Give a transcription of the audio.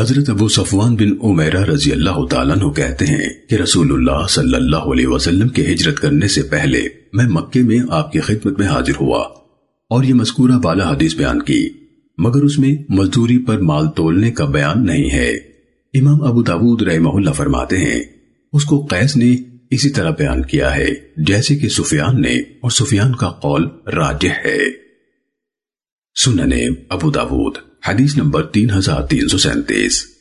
حضرت ابو صفوان بن عمیرہ رضی اللہ تعالیٰ عنہ کہتے ہیں کہ رسول اللہ صلی اللہ علیہ وسلم کے ہجرت کرنے سے پہلے میں مکے میں آپ کی خدمت میں حاضر ہوا اور یہ مذکورہ بالا حدیث بیان کی، مگر اس میں مزدوری پر مال تولنے کا بیان نہیں ہے۔ امام ابو داود رحمہ اللہ فرماتے ہیں، اس کو قیس نے اسی طرح بیان کیا ہے، جیسے کہ سفیان نے، اور سفیان کا قول راجح ہے۔ سننے ابو داود۔ حدیث نمبر تین ہزار تین سو سینتیس۔